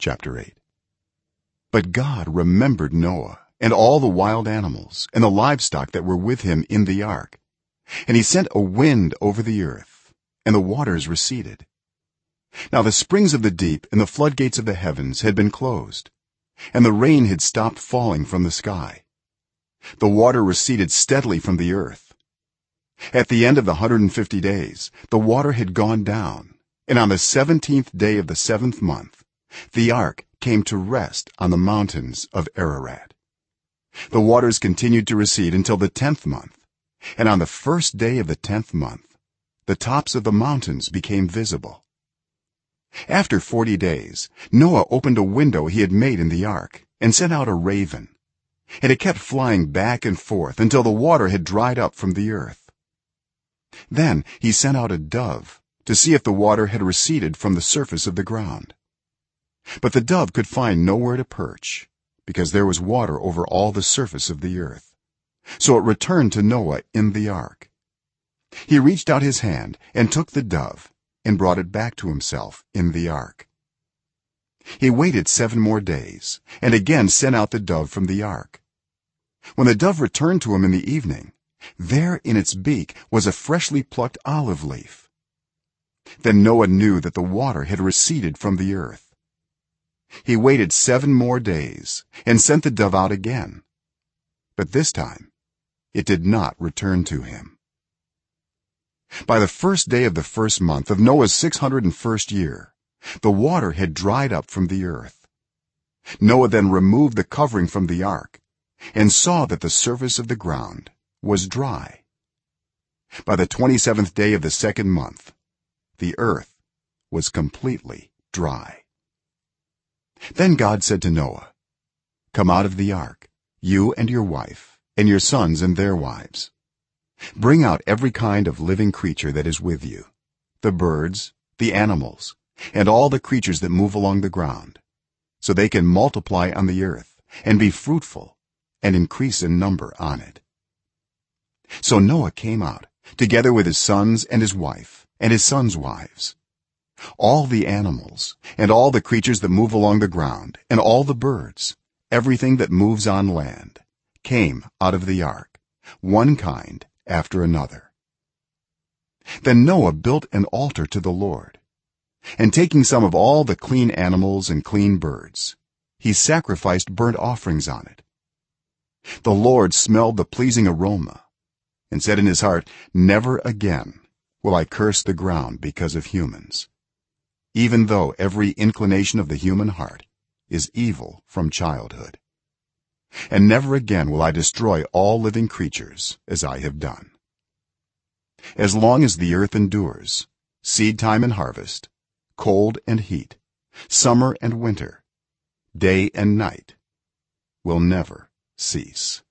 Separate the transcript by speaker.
Speaker 1: chapter 8 but god remembered noah and all the wild animals and the livestock that were with him in the ark. And he sent a wind over the earth and the waters receded. Now the springs of the deep and the floodgates of the heavens had been closed and the rain had stopped falling from the sky. The water receded steadily from the earth. At the end of the 150 days the water had gone down and on the 17th day of the 7th month the ark came to rest on the mountains of ararat. The waters continued to recede until the 10th month and on the first day of the 10th month the tops of the mountains became visible. After 40 days noah opened a window he had made in the ark and sent out a raven and it kept flying back and forth until the water had dried up from the earth. Then he sent out a dove to see if the water had receded from the surface of the ground but the dove could find nowhere to perch because there was water over all the surface of the earth. So it returned to noah in the ark. He reached out his hand and took the dove and brought it back to himself in the ark. He waited 7 more days and again sent out the dove from the ark. When the dove returned to him in the evening there in its beak was a freshly plucked olive leaf. Then noah knew that the water had receded from the earth he waited 7 more days and sent the dove out again. But this time it did not return to him. By the first day of the first month of noah's 601st year the water had dried up from the earth. Noah then removed the covering from the ark and saw that the surface of the ground was dry. By the 27th day of the second month the earth was completely dry then god said to noah come out of the ark you and your wife and your sons and their wives. Bring out every kind of living creature that is with you the birds the animals and all the creatures that move along the ground so they can multiply on the earth and be fruitful and increase in number on it. So noah came out together with his sons and his wife and his sons wives all the animals and all the creatures that move along the ground and all the birds everything that moves on land came out of the ark one kind after another. Then noah built an altar to the lord and taking some of all the clean animals and clean birds he sacrificed burnt offerings on it. The lord smelled the pleasing aroma and said in his heart never again will i curse the ground because of humans even though every inclination of the human heart is evil from childhood. And never again will i destroy all living creatures as i have done. As long as the earth endures seed time and harvest cold and heat summer and winter day and night will never cease